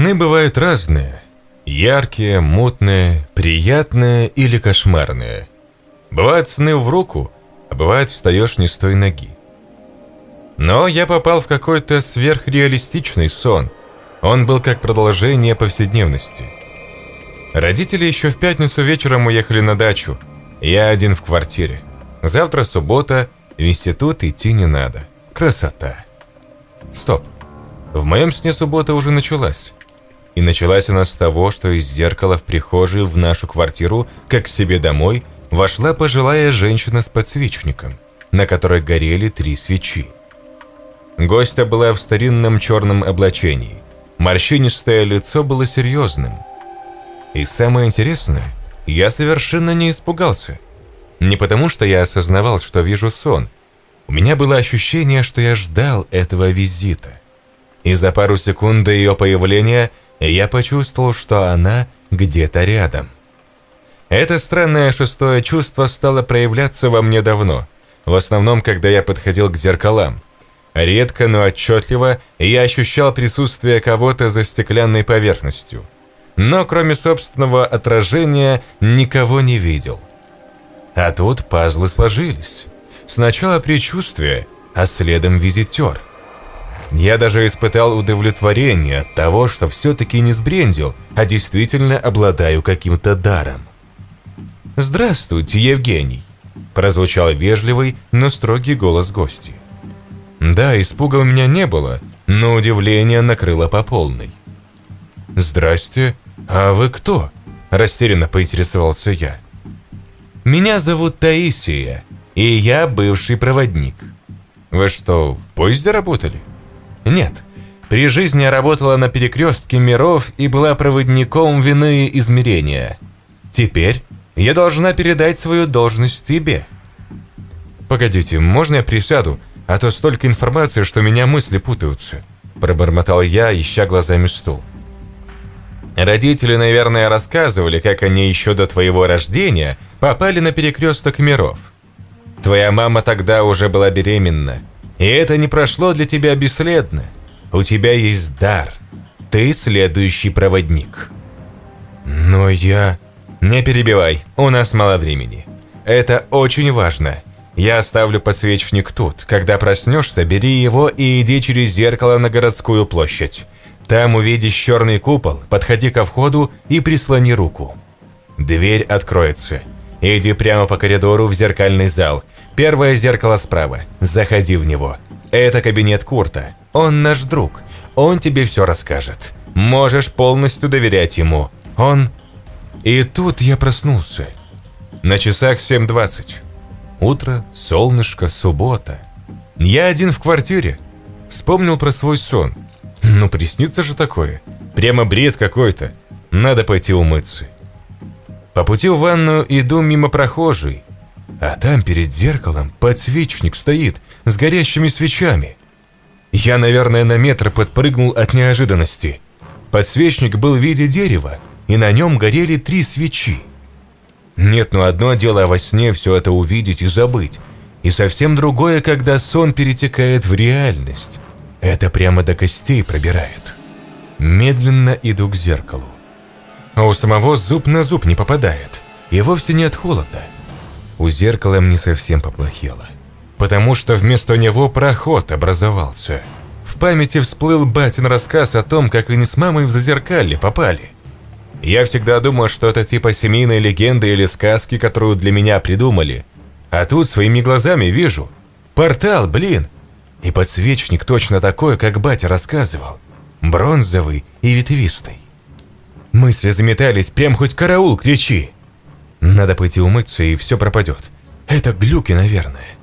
Сны бывают разные. Яркие, мутные, приятные или кошмарные. Бывают сны в руку, а бывает встаешь не с той ноги. Но я попал в какой-то сверхреалистичный сон. Он был как продолжение повседневности. Родители еще в пятницу вечером уехали на дачу. Я один в квартире. Завтра суббота, в институт идти не надо. Красота. Стоп. В моем сне суббота уже началась. И началась она с того, что из зеркала в прихожей в нашу квартиру, как к себе домой, вошла пожилая женщина с подсвечником, на которой горели три свечи. Гостья была в старинном черном облачении. Морщинистое лицо было серьезным. И самое интересное, я совершенно не испугался. Не потому, что я осознавал, что вижу сон. У меня было ощущение, что я ждал этого визита. И за пару секунд до ее появления я почувствовал, что она где-то рядом. Это странное шестое чувство стало проявляться во мне давно, в основном, когда я подходил к зеркалам. Редко, но отчетливо я ощущал присутствие кого-то за стеклянной поверхностью. Но кроме собственного отражения никого не видел. А тут пазлы сложились. Сначала предчувствие, а следом визитер – я даже испытал удовлетворение от того, что все-таки не сбрендил, а действительно обладаю каким-то даром. «Здравствуйте, Евгений!» – прозвучал вежливый, но строгий голос гости. Да, испуга у меня не было, но удивление накрыло по полной. «Здрасте, а вы кто?» – растерянно поинтересовался я. «Меня зовут Таисия, и я бывший проводник. Вы что, в поезде работали?» Нет. При жизни работала на перекрестке миров и была проводником в иные измерения. Теперь я должна передать свою должность тебе. Погодите, можно я присяду, а то столько информации, что меня мысли путаются. Пробормотал я, ища глазами стул. Родители, наверное, рассказывали, как они еще до твоего рождения попали на перекресток миров. Твоя мама тогда уже была беременна, и это не прошло для тебя бесследно. У тебя есть дар. Ты следующий проводник. Но я... Не перебивай, у нас мало времени. Это очень важно. Я оставлю подсвечник тут. Когда проснешься, бери его и иди через зеркало на городскую площадь. Там увидишь черный купол, подходи ко входу и прислони руку. Дверь откроется. Иди прямо по коридору в зеркальный зал. Первое зеркало справа. Заходи в него. Это кабинет Курта. Он наш друг. Он тебе все расскажет. Можешь полностью доверять ему. Он... И тут я проснулся. На часах 7.20. Утро, солнышко, суббота. Я один в квартире. Вспомнил про свой сон. Ну, приснится же такое. Прямо бред какой-то. Надо пойти умыться. По пути в ванную иду мимо прохожей. А там перед зеркалом подсвечник стоит с горящими свечами. Я, наверное, на метр подпрыгнул от неожиданности. Подсвечник был в виде дерева, и на нем горели три свечи. Нет, ну одно дело во сне все это увидеть и забыть, и совсем другое, когда сон перетекает в реальность. Это прямо до костей пробирает. Медленно иду к зеркалу. А у самого зуб на зуб не попадает, и вовсе не от холода у зеркала мне совсем поплохело. Потому что вместо него проход образовался. В памяти всплыл батин рассказ о том, как они с мамой в зазеркалье попали. Я всегда думал, что это типа семейной легенды или сказки, которую для меня придумали. А тут своими глазами вижу. Портал, блин! И подсвечник точно такой, как батя рассказывал. Бронзовый и ветвистый. Мысли заметались, прям хоть караул кричи. Надо пойти умыться, и все пропадет. Это глюки, наверное.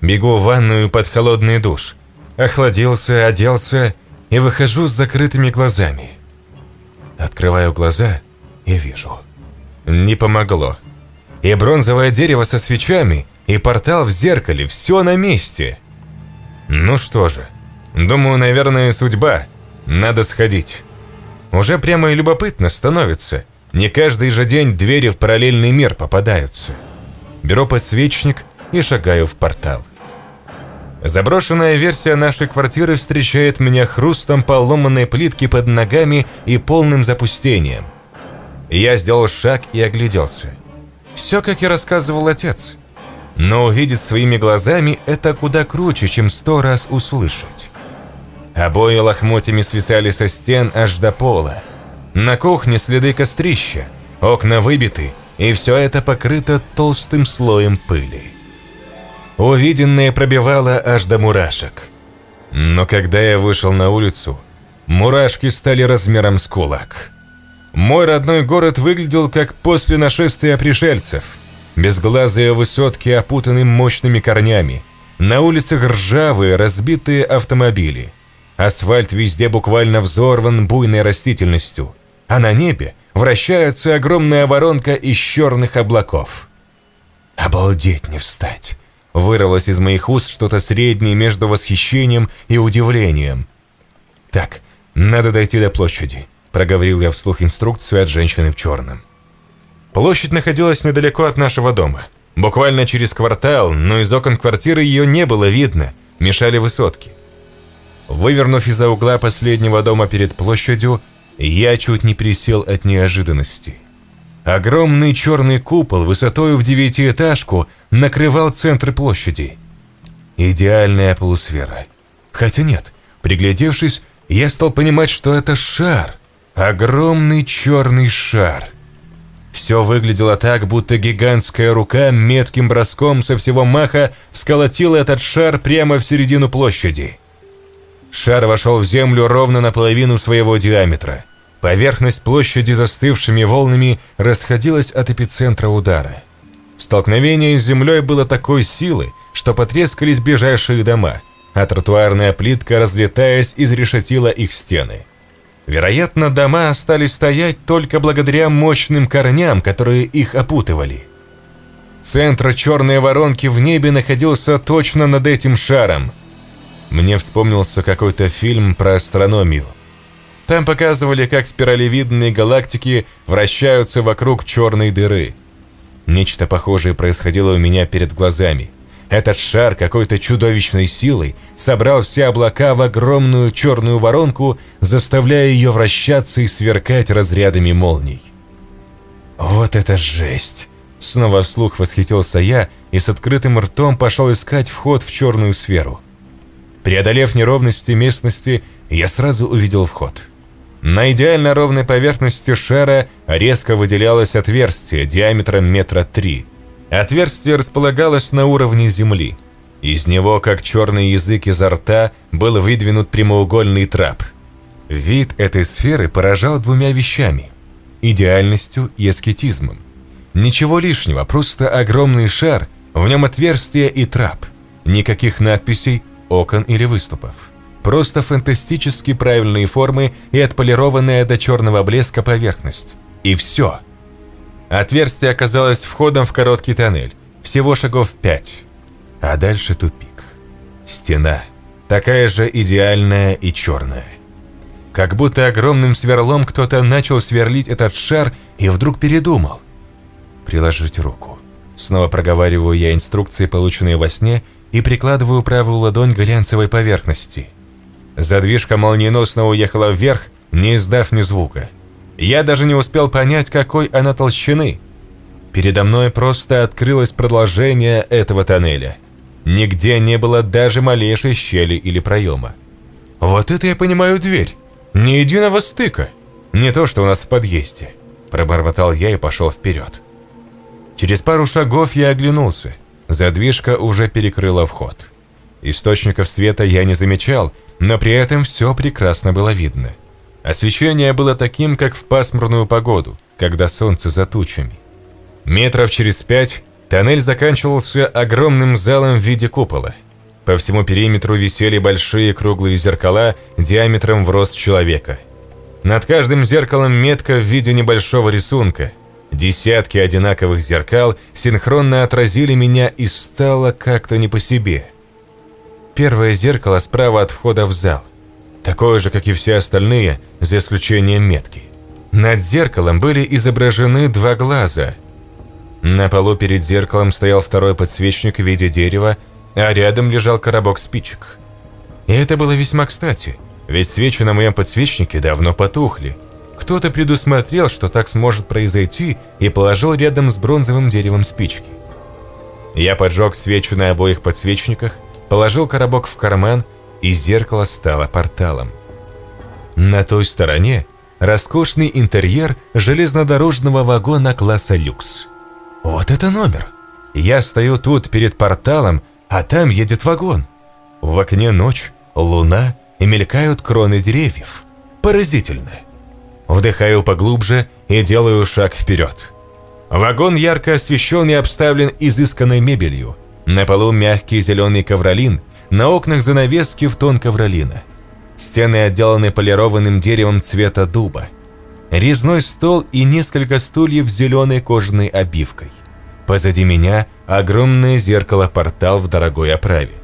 Бегу в ванную под холодный душ. Охладился, оделся и выхожу с закрытыми глазами. Открываю глаза и вижу. Не помогло. И бронзовое дерево со свечами, и портал в зеркале, все на месте. Ну что же, думаю, наверное, судьба. Надо сходить. Уже прямо и любопытно становится – не каждый же день двери в параллельный мир попадаются. Беру подсвечник и шагаю в портал. Заброшенная версия нашей квартиры встречает меня хрустом поломанной плитки под ногами и полным запустением. Я сделал шаг и огляделся. Все, как и рассказывал отец. Но увидеть своими глазами – это куда круче, чем сто раз услышать. Обои лохмотьями свисали со стен аж до пола. На кухне следы кострища, окна выбиты, и все это покрыто толстым слоем пыли. Увиденное пробивало аж до мурашек. Но когда я вышел на улицу, мурашки стали размером с кулак. Мой родной город выглядел как после нашествия пришельцев. Безглазые высотки, опутанные мощными корнями. На улицах ржавые, разбитые автомобили. Асфальт везде буквально взорван буйной растительностью. А на небе вращается огромная воронка из черных облаков. «Обалдеть не встать!» Вырвалось из моих уст что-то среднее между восхищением и удивлением. «Так, надо дойти до площади», — проговорил я вслух инструкцию от женщины в черном. Площадь находилась недалеко от нашего дома. Буквально через квартал, но из окон квартиры ее не было видно, мешали высотки. Вывернув из-за угла последнего дома перед площадью, я чуть не присел от неожиданности. Огромный черный купол высотой в девятиэтажку накрывал центр площади. Идеальная полусфера. Хотя нет, приглядевшись, я стал понимать, что это шар. Огромный черный шар. Все выглядело так, будто гигантская рука метким броском со всего маха всколотила этот шар прямо в середину площади. Шар вошел в землю ровно наполовину своего диаметра – Поверхность площади застывшими волнами расходилась от эпицентра удара. Столкновение с землей было такой силы, что потрескались ближайшие дома, а тротуарная плитка, разлетаясь, изрешетила их стены. Вероятно, дома остались стоять только благодаря мощным корням, которые их опутывали. Центр черной воронки в небе находился точно над этим шаром. Мне вспомнился какой-то фильм про астрономию – там показывали, как спиралевидные галактики вращаются вокруг черной дыры. Нечто похожее происходило у меня перед глазами. Этот шар какой-то чудовищной силой собрал все облака в огромную черную воронку, заставляя ее вращаться и сверкать разрядами молний. «Вот это жесть!» Снова вслух восхитился я и с открытым ртом пошел искать вход в черную сферу. Преодолев неровности местности, я сразу увидел вход – на идеально ровной поверхности шара резко выделялось отверстие диаметром метра три. Отверстие располагалось на уровне земли. Из него, как черный язык изо рта, был выдвинут прямоугольный трап. Вид этой сферы поражал двумя вещами – идеальностью и аскетизмом. Ничего лишнего, просто огромный шар, в нем отверстие и трап. Никаких надписей, окон или выступов. Просто фантастически правильные формы и отполированная до черного блеска поверхность. И все. Отверстие оказалось входом в короткий тоннель. Всего шагов пять. А дальше тупик. Стена. Такая же идеальная и черная. Как будто огромным сверлом кто-то начал сверлить этот шар и вдруг передумал. Приложить руку. Снова проговариваю я инструкции, полученные во сне, и прикладываю правую ладонь к глянцевой поверхности – Задвижка молниеносно уехала вверх, не издав ни звука. Я даже не успел понять, какой она толщины. Передо мной просто открылось продолжение этого тоннеля. Нигде не было даже малейшей щели или проема. Вот это я понимаю дверь. Ни единого стыка. Не то, что у нас в подъезде. Пробормотал я и пошел вперед. Через пару шагов я оглянулся. Задвижка уже перекрыла вход. Источников света я не замечал, но при этом все прекрасно было видно. Освещение было таким, как в пасмурную погоду, когда солнце за тучами. Метров через пять тоннель заканчивался огромным залом в виде купола. По всему периметру висели большие круглые зеркала диаметром в рост человека. Над каждым зеркалом метка в виде небольшого рисунка. Десятки одинаковых зеркал синхронно отразили меня и стало как-то не по себе – Первое зеркало справа от входа в зал. Такое же, как и все остальные, за исключением метки. Над зеркалом были изображены два глаза. На полу перед зеркалом стоял второй подсвечник в виде дерева, а рядом лежал коробок спичек. И это было весьма кстати, ведь свечи на моем подсвечнике давно потухли. Кто-то предусмотрел, что так сможет произойти, и положил рядом с бронзовым деревом спички. Я поджег свечу на обоих подсвечниках, положил коробок в карман, и зеркало стало порталом. На той стороне роскошный интерьер железнодорожного вагона класса люкс. Вот это номер. Я стою тут перед порталом, а там едет вагон. В окне ночь, луна и мелькают кроны деревьев. Поразительно. Вдыхаю поглубже и делаю шаг вперед. Вагон ярко освещен и обставлен изысканной мебелью. На полу мягкий зеленый ковролин, на окнах занавески в тон ковролина. Стены отделаны полированным деревом цвета дуба. Резной стол и несколько стульев с зеленой кожаной обивкой. Позади меня огромное зеркало-портал в дорогой оправе.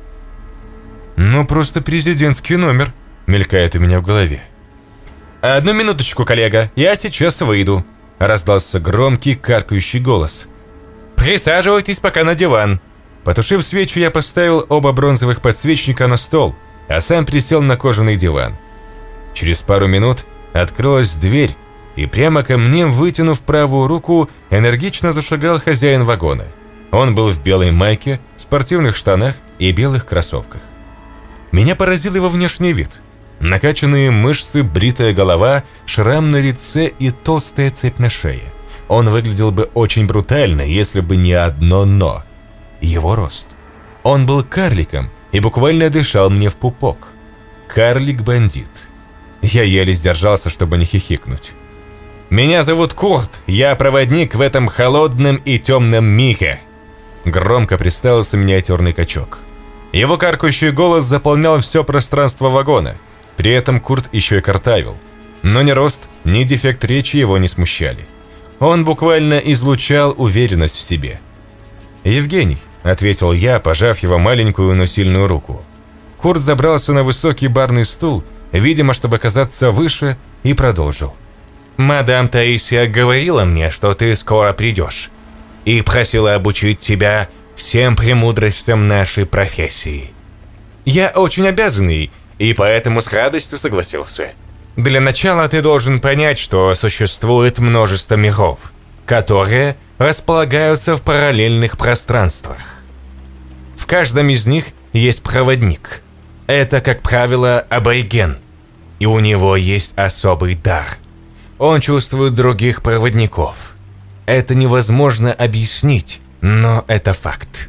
«Ну, просто президентский номер», — мелькает у меня в голове. «Одну минуточку, коллега, я сейчас выйду», — раздался громкий каркающий голос. «Присаживайтесь пока на диван». Потушив свечу, я поставил оба бронзовых подсвечника на стол, а сам присел на кожаный диван. Через пару минут открылась дверь, и прямо ко мне, вытянув правую руку, энергично зашагал хозяин вагона. Он был в белой майке, спортивных штанах и белых кроссовках. Меня поразил его внешний вид. Накачанные мышцы, бритая голова, шрам на лице и толстая цепь на шее. Он выглядел бы очень брутально, если бы не одно «но». Его рост. Он был карликом и буквально дышал мне в пупок. Карлик-бандит. Я еле сдержался, чтобы не хихикнуть. «Меня зовут Курт, я проводник в этом холодном и темном мире», Громко представился миниатюрный качок. Его каркающий голос заполнял все пространство вагона. При этом Курт еще и картавил. Но ни рост, ни дефект речи его не смущали. Он буквально излучал уверенность в себе. «Евгений», — ответил я, пожав его маленькую, но сильную руку. Курт забрался на высокий барный стул, видимо, чтобы казаться выше, и продолжил. «Мадам Таисия говорила мне, что ты скоро придешь, и просила обучить тебя всем премудростям нашей профессии. Я очень обязанный, и поэтому с радостью согласился. Для начала ты должен понять, что существует множество миров, которые располагаются в параллельных пространствах. В каждом из них есть проводник. Это, как правило, абориген, и у него есть особый дар – он чувствует других проводников. Это невозможно объяснить, но это факт.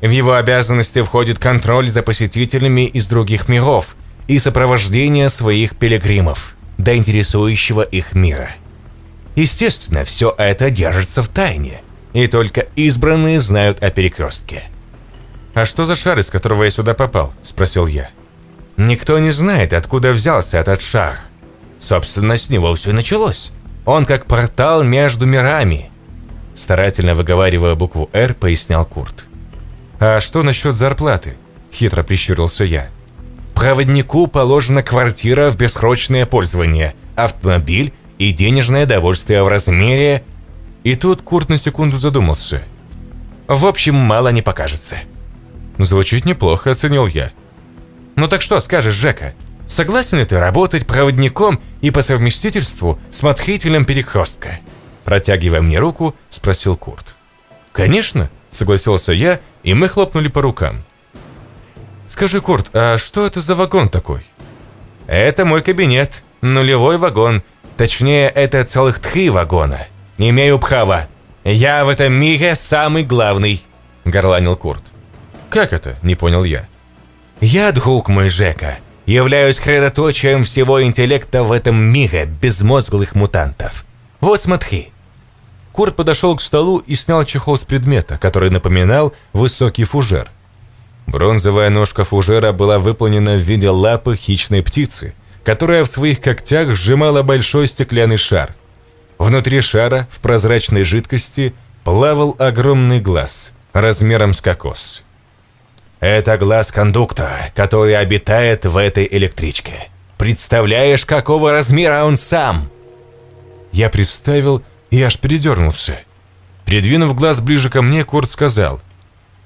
В его обязанности входит контроль за посетителями из других миров и сопровождение своих пилигримов до интересующего их мира. Естественно, все это держится в тайне, и только избранные знают о перекрестке. «А что за шар, из которого я сюда попал?» – спросил я. «Никто не знает, откуда взялся этот шар. Собственно, с него все и началось. Он как портал между мирами. Старательно выговаривая букву «Р», пояснял Курт. «А что насчет зарплаты?» – хитро прищурился я. «Проводнику положена квартира в бессрочное пользование, автомобиль и денежное довольствие в размере...» И тут Курт на секунду задумался. «В общем, мало не покажется». «Звучит неплохо», – оценил я. «Ну так что скажешь, Жека?» Согласен ли ты работать проводником и по совместительству смотрителем перекрестка?» Протягивая мне руку, спросил Курт. «Конечно», — согласился я, и мы хлопнули по рукам. «Скажи, Курт, а что это за вагон такой?» «Это мой кабинет, нулевой вагон. Точнее, это целых три вагона. Имею право. Я в этом мире самый главный», — горланил Курт. «Как это?» — не понял я. «Я друг мой Жека являюсь хредоточием всего интеллекта в этом мире безмозглых мутантов. Вот смотри». Курт подошел к столу и снял чехол с предмета, который напоминал высокий фужер. Бронзовая ножка фужера была выполнена в виде лапы хищной птицы, которая в своих когтях сжимала большой стеклянный шар. Внутри шара, в прозрачной жидкости, плавал огромный глаз, размером с кокос. Это глаз кондукта, который обитает в этой электричке. Представляешь, какого размера он сам?» Я представил и аж передернулся. Придвинув глаз ближе ко мне, Курт сказал.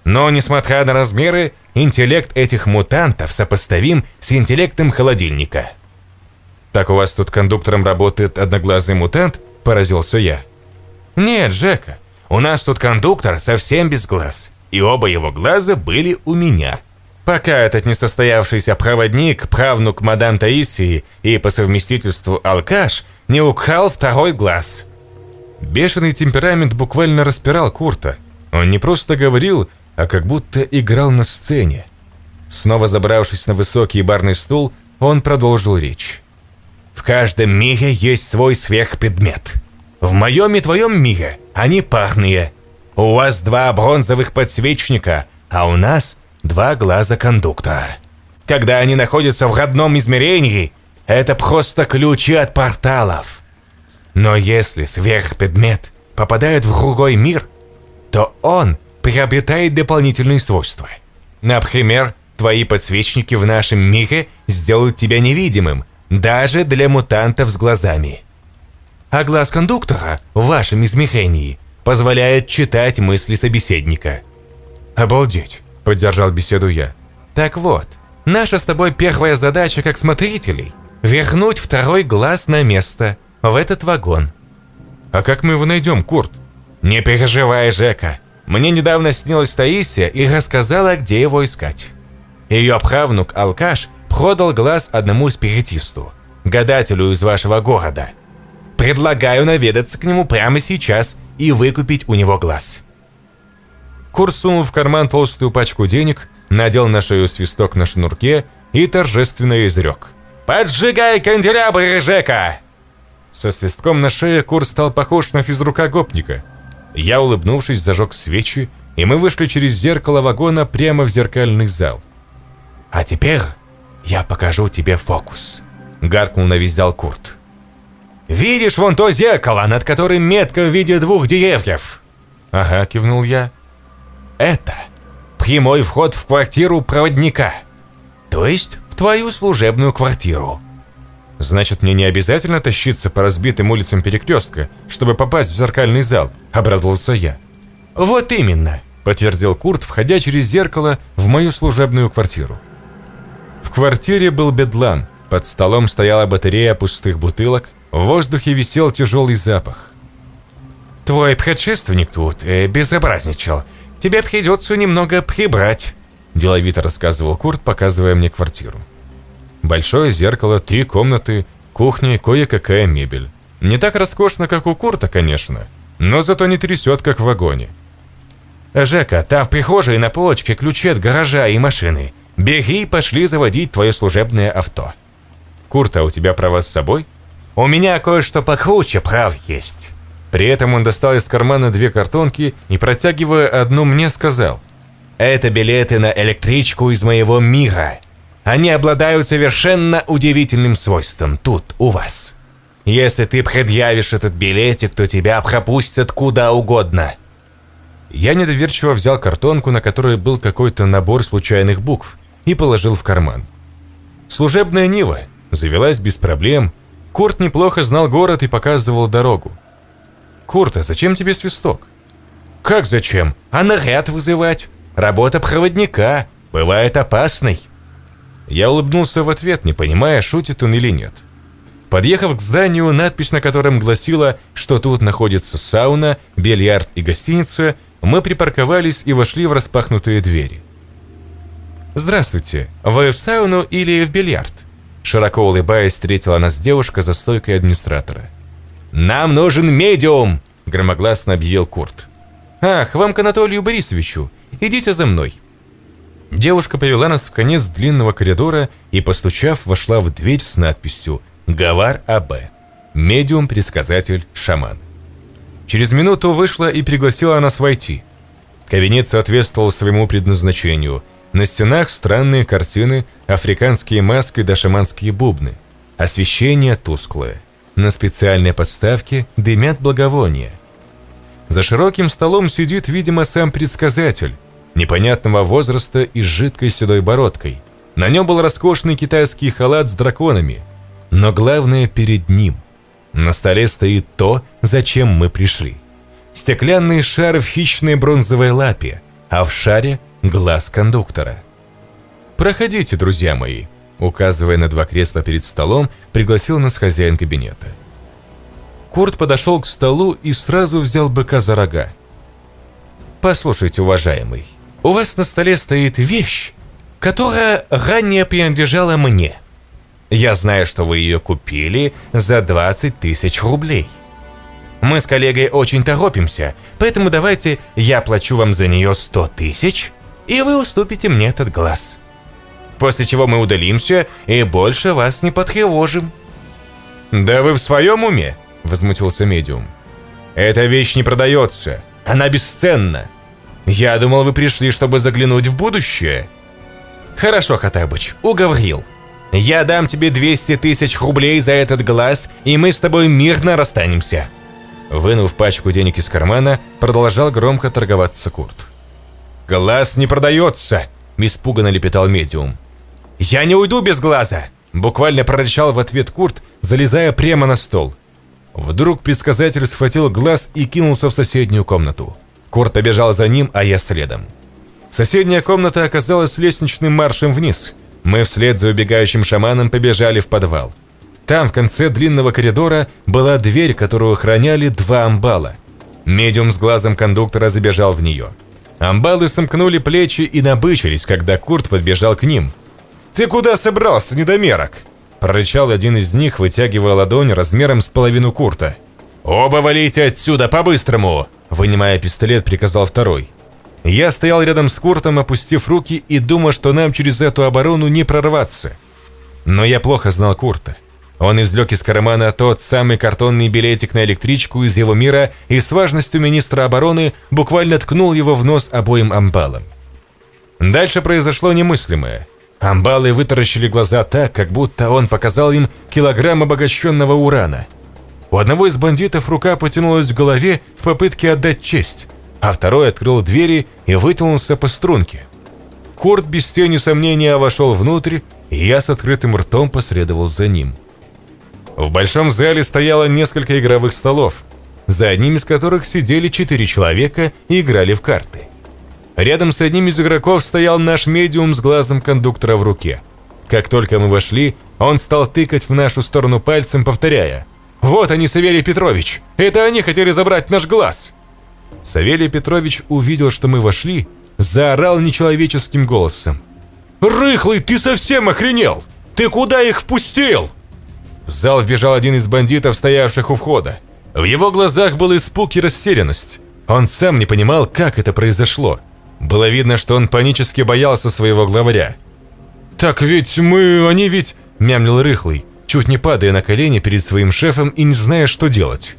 Но, несмотря на размеры, интеллект этих мутантов сопоставим с интеллектом холодильника. «Так у вас тут кондуктором работает одноглазый мутант?» – поразился я. «Нет, Джека, у нас тут кондуктор совсем без глаз, и оба его глаза были у меня». Пока этот несостоявшийся проводник, правнук мадам Таисии и по совместительству алкаш, не украл второй глаз. Бешеный темперамент буквально распирал Курта. Он не просто говорил, а как будто играл на сцене. Снова забравшись на высокий барный стул, он продолжил речь. «В каждом мире есть свой сверхпредмет. В моем и твоем мире они парные. У вас два бронзовых подсвечника, а у нас два глаза кондукта. Когда они находятся в родном измерении, это просто ключи от порталов. Но если сверхпредмет попадает в другой мир, то он приобретает дополнительные свойства. Например, твои подсвечники в нашем мире сделают тебя невидимым, даже для мутантов с глазами. А глаз кондуктора в вашем измерении позволяет читать мысли собеседника. «Обалдеть!» – поддержал беседу я. «Так вот, наша с тобой первая задача как смотрителей – вернуть второй глаз на место, в этот вагон». «А как мы его найдем, Курт?» «Не переживай, Жека. Мне недавно снилась Таисия и рассказала, где его искать. Ее правнук Алкаш продал глаз одному спиритисту, гадателю из вашего города. Предлагаю наведаться к нему прямо сейчас и выкупить у него глаз». Курс сунул в карман толстую пачку денег, надел на шею свисток на шнурке и торжественно изрек. «Поджигай канделябры, Жека!» Со свистком на шее Курс стал похож на физрука гопника – я, улыбнувшись, зажег свечи, и мы вышли через зеркало вагона прямо в зеркальный зал. «А теперь я покажу тебе фокус», — гаркнул на весь зал Курт. «Видишь вон то зеркало, над которым метка в виде двух деревьев?» «Ага», — кивнул я. «Это прямой вход в квартиру проводника, то есть в твою служебную квартиру». Значит, мне не обязательно тащиться по разбитым улицам перекрестка, чтобы попасть в зеркальный зал, обрадовался я. Вот именно, подтвердил Курт, входя через зеркало в мою служебную квартиру. В квартире был бедлам, под столом стояла батарея пустых бутылок, в воздухе висел тяжелый запах. «Твой предшественник тут э, безобразничал. Тебе придется немного прибрать», – деловито рассказывал Курт, показывая мне квартиру. Большое зеркало, три комнаты, кухня и кое-какая мебель. Не так роскошно, как у Курта, конечно, но зато не трясет, как в вагоне. «Жека, там в прихожей на полочке ключи от гаража и машины. Беги и пошли заводить твое служебное авто». «Курт, а у тебя права с собой?» «У меня кое-что покруче прав есть». При этом он достал из кармана две картонки и, протягивая одну мне, сказал. «Это билеты на электричку из моего мира. Они обладают совершенно удивительным свойством тут, у вас. Если ты предъявишь этот билетик, то тебя пропустят куда угодно. Я недоверчиво взял картонку, на которой был какой-то набор случайных букв, и положил в карман. Служебная Нива завелась без проблем. Курт неплохо знал город и показывал дорогу. «Курт, а зачем тебе свисток?» «Как зачем? А наряд вызывать? Работа проводника. Бывает опасной». Я улыбнулся в ответ, не понимая, шутит он или нет. Подъехав к зданию, надпись на котором гласила, что тут находится сауна, бильярд и гостиница, мы припарковались и вошли в распахнутые двери. «Здравствуйте, вы в сауну или в бильярд?» Широко улыбаясь, встретила нас девушка за стойкой администратора. «Нам нужен медиум!» – громогласно объявил Курт. «Ах, вам к Анатолию Борисовичу. Идите за мной». Девушка повела нас в конец длинного коридора и, постучав, вошла в дверь с надписью «Гавар А.Б. Медиум, предсказатель, шаман». Через минуту вышла и пригласила нас войти. Кабинет соответствовал своему предназначению. На стенах странные картины, африканские маски да шаманские бубны. Освещение тусклое. На специальной подставке дымят благовония. За широким столом сидит, видимо, сам предсказатель, непонятного возраста и с жидкой седой бородкой. На нем был роскошный китайский халат с драконами. Но главное перед ним. На столе стоит то, зачем мы пришли. Стеклянный шар в хищной бронзовой лапе, а в шаре – глаз кондуктора. «Проходите, друзья мои», – указывая на два кресла перед столом, пригласил нас хозяин кабинета. Курт подошел к столу и сразу взял быка за рога. «Послушайте, уважаемый, у вас на столе стоит вещь, которая ранее принадлежала мне. Я знаю, что вы ее купили за 20 тысяч рублей. Мы с коллегой очень торопимся, поэтому давайте я плачу вам за нее 100 тысяч, и вы уступите мне этот глаз. После чего мы удалимся и больше вас не потревожим». «Да вы в своем уме?» – возмутился медиум. «Эта вещь не продается. Она бесценна. Я думал, вы пришли, чтобы заглянуть в будущее». «Хорошо, Хатабыч, уговорил. Я дам тебе 200 тысяч рублей за этот глаз, и мы с тобой мирно расстанемся». Вынув пачку денег из кармана, продолжал громко торговаться Курт. «Глаз не продается!» – испуганно лепетал медиум. «Я не уйду без глаза!» – буквально прорычал в ответ Курт, залезая прямо на стол. Вдруг предсказатель схватил глаз и кинулся в соседнюю комнату. Курт побежал за ним, а я следом. Соседняя комната оказалась лестничным маршем вниз. Мы вслед за убегающим шаманом побежали в подвал. Там, в конце длинного коридора, была дверь, которую охраняли два амбала. Медиум с глазом кондуктора забежал в нее. Амбалы сомкнули плечи и набычились, когда Курт подбежал к ним. «Ты куда собрался, недомерок?» Прорычал один из них, вытягивая ладонь размером с половину Курта. «Оба валите отсюда, по-быстрому!» Вынимая пистолет, приказал второй. Я стоял рядом с Куртом, опустив руки и думал, что нам через эту оборону не прорваться. Но я плохо знал Курта. Он извлек из кармана тот самый картонный билетик на электричку из его мира и с важностью министра обороны буквально ткнул его в нос обоим амбалам. Дальше произошло немыслимое. Амбалы вытаращили глаза так, как будто он показал им килограмм обогащенного урана. У одного из бандитов рука потянулась к голове в попытке отдать честь, а второй открыл двери и вытянулся по струнке. Курт без тени сомнения вошел внутрь, и я с открытым ртом последовал за ним. В большом зале стояло несколько игровых столов, за одним из которых сидели четыре человека и играли в карты. Рядом с одним из игроков стоял наш медиум с глазом кондуктора в руке. Как только мы вошли, он стал тыкать в нашу сторону пальцем, повторяя «Вот они, Савелий Петрович! Это они хотели забрать наш глаз!» Савелий Петрович увидел, что мы вошли, заорал нечеловеческим голосом. «Рыхлый, ты совсем охренел! Ты куда их впустил?» В зал вбежал один из бандитов, стоявших у входа. В его глазах был испуг и растерянность. Он сам не понимал, как это произошло. Было видно, что он панически боялся своего главаря. «Так ведь мы... они ведь...» – мямлил Рыхлый, чуть не падая на колени перед своим шефом и не зная, что делать.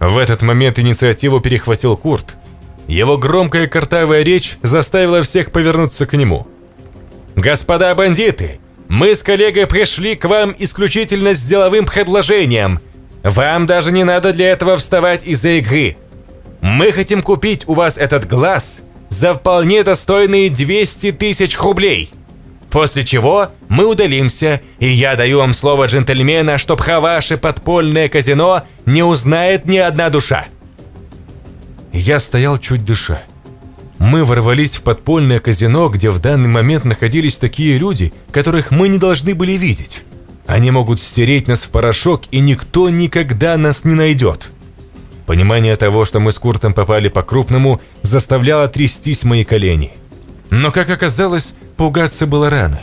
В этот момент инициативу перехватил Курт. Его громкая картавая речь заставила всех повернуться к нему. «Господа бандиты, мы с коллегой пришли к вам исключительно с деловым предложением. Вам даже не надо для этого вставать из-за игры. Мы хотим купить у вас этот глаз за вполне достойные 200 тысяч рублей. После чего мы удалимся, и я даю вам слово джентльмена, что про ваше подпольное казино не узнает ни одна душа. Я стоял чуть дыша. Мы ворвались в подпольное казино, где в данный момент находились такие люди, которых мы не должны были видеть. Они могут стереть нас в порошок, и никто никогда нас не найдет. Понимание того, что мы с Куртом попали по-крупному, заставляло трястись мои колени. Но, как оказалось, пугаться было рано.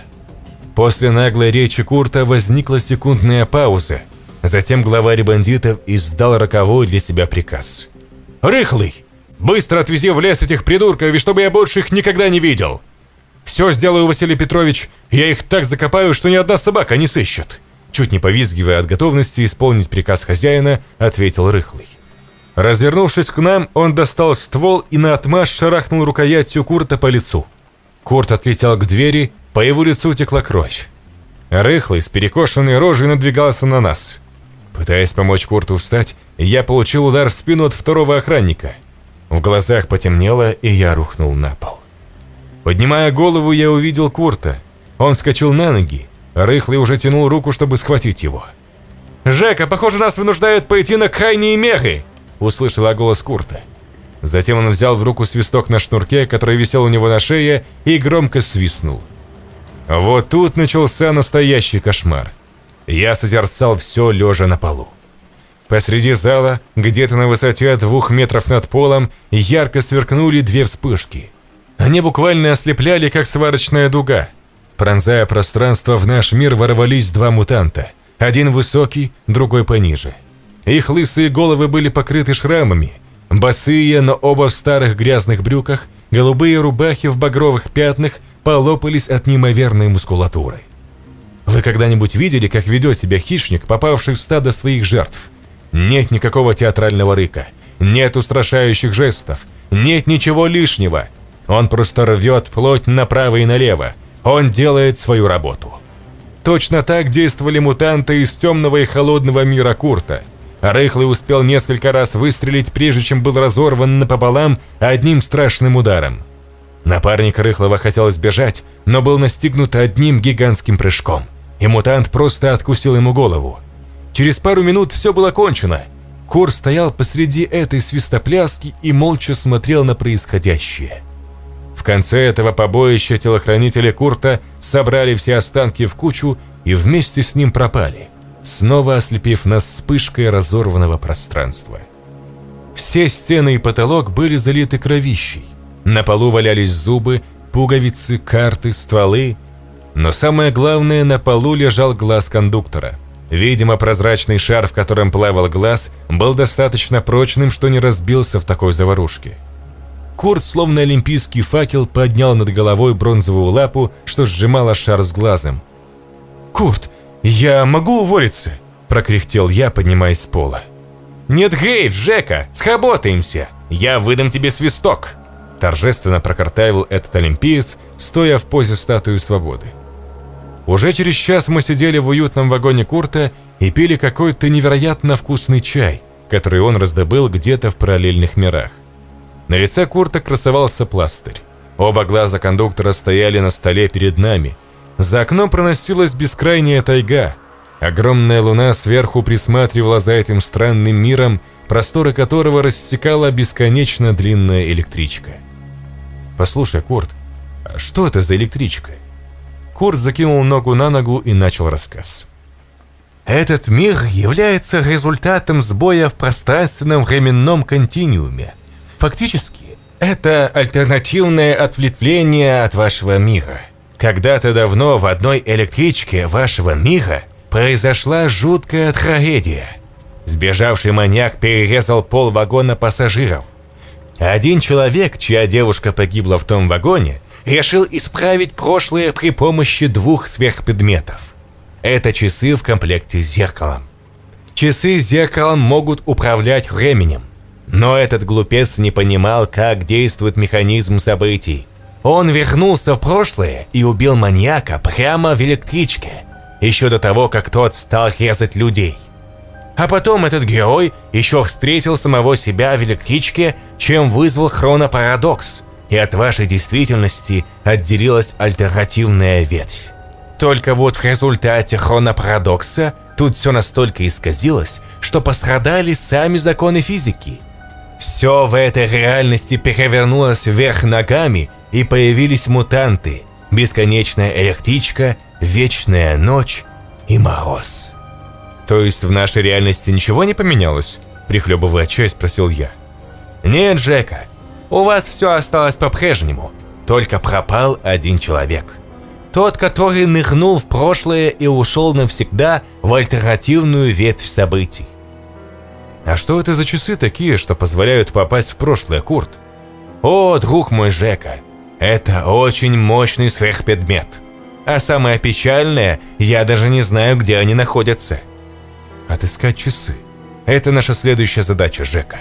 После наглой речи Курта возникла секундная пауза. Затем главарь бандитов издал роковой для себя приказ. «Рыхлый! Быстро отвези в лес этих придурков, и чтобы я больше их никогда не видел. Все сделаю, Василий Петрович. Я их так закопаю, что ни одна собака не сыщет. Чуть не повизгивая от готовности исполнить приказ хозяина, ответил Рыхлый. Развернувшись к нам, он достал ствол и на отмаш шарахнул рукоятью Курта по лицу. Курт отлетел к двери, по его лицу текла кровь. Рыхлый с перекошенной рожей надвигался на нас. Пытаясь помочь Курту встать, я получил удар в спину от второго охранника – в глазах потемнело, и я рухнул на пол. Поднимая голову, я увидел Курта. Он вскочил на ноги. Рыхлый уже тянул руку, чтобы схватить его. «Жека, похоже, нас вынуждают пойти на Кайни и Мехи!» Услышала голос Курта. Затем он взял в руку свисток на шнурке, который висел у него на шее, и громко свистнул. Вот тут начался настоящий кошмар. Я созерцал все лежа на полу. Посреди зала, где-то на высоте двух метров над полом, ярко сверкнули две вспышки. Они буквально ослепляли, как сварочная дуга. Пронзая пространство, в наш мир ворвались два мутанта. Один высокий, другой пониже. Их лысые головы были покрыты шрамами – Босые, но оба в старых грязных брюках, голубые рубахи в багровых пятнах полопались от неимоверной мускулатуры. Вы когда-нибудь видели, как ведет себя хищник, попавший в стадо своих жертв? Нет никакого театрального рыка, нет устрашающих жестов, нет ничего лишнего. Он просто рвет плоть направо и налево. Он делает свою работу. Точно так действовали мутанты из темного и холодного мира Курта – Рыхлый успел несколько раз выстрелить, прежде чем был разорван напополам одним страшным ударом. Напарник Рыхлого хотел сбежать, но был настигнут одним гигантским прыжком, и мутант просто откусил ему голову. Через пару минут все было кончено. Кур стоял посреди этой свистопляски и молча смотрел на происходящее. В конце этого побоища телохранители Курта собрали все останки в кучу и вместе с ним пропали – снова ослепив нас вспышкой разорванного пространства. Все стены и потолок были залиты кровищей. На полу валялись зубы, пуговицы, карты, стволы. Но самое главное, на полу лежал глаз кондуктора. Видимо, прозрачный шар, в котором плавал глаз, был достаточно прочным, что не разбился в такой заварушке. Курт, словно олимпийский факел, поднял над головой бронзовую лапу, что сжимала шар с глазом. «Курт, «Я могу уволиться?» – прокряхтел я, поднимаясь с пола. «Нет, Гейв, Жека, схоботаемся! Я выдам тебе свисток!» Торжественно прокартавил этот олимпиец, стоя в позе статуи свободы. Уже через час мы сидели в уютном вагоне Курта и пили какой-то невероятно вкусный чай, который он раздобыл где-то в параллельных мирах. На лице Курта красовался пластырь. Оба глаза кондуктора стояли на столе перед нами – за окном проносилась бескрайняя тайга. Огромная луна сверху присматривала за этим странным миром, просторы которого рассекала бесконечно длинная электричка. «Послушай, Курт, а что это за электричка?» Курт закинул ногу на ногу и начал рассказ. Этот мир является результатом сбоя в пространственном временном континууме. Фактически, это альтернативное ответвление от вашего мира. Когда-то давно в одной электричке вашего мира произошла жуткая трагедия. Сбежавший маньяк перерезал пол вагона пассажиров. Один человек, чья девушка погибла в том вагоне, решил исправить прошлое при помощи двух сверхпредметов. Это часы в комплекте с зеркалом. Часы с зеркалом могут управлять временем. Но этот глупец не понимал, как действует механизм событий. Он вернулся в прошлое и убил маньяка прямо в электричке, еще до того, как тот стал резать людей. А потом этот герой еще встретил самого себя в электричке, чем вызвал хронопарадокс, и от вашей действительности отделилась альтернативная ветвь. Только вот в результате хронопарадокса тут все настолько исказилось, что пострадали сами законы физики. Все в этой реальности перевернулось вверх ногами и появились мутанты, бесконечная электричка, вечная ночь и мороз. То есть в нашей реальности ничего не поменялось? Прихлебывая чай, спросил я. Нет, Джека, у вас все осталось по-прежнему, только пропал один человек. Тот, который нырнул в прошлое и ушел навсегда в альтернативную ветвь событий. А что это за часы такие, что позволяют попасть в прошлое, Курт? О, друг мой Жека, это очень мощный сверхпредмет. А самое печальное, я даже не знаю, где они находятся. Отыскать часы. Это наша следующая задача, Жека.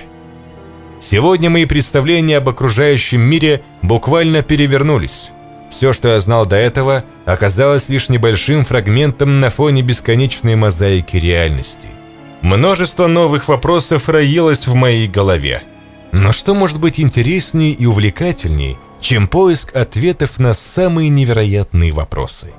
Сегодня мои представления об окружающем мире буквально перевернулись. Все, что я знал до этого, оказалось лишь небольшим фрагментом на фоне бесконечной мозаики реальности. Множество новых вопросов роилось в моей голове. Но что может быть интереснее и увлекательнее, чем поиск ответов на самые невероятные вопросы.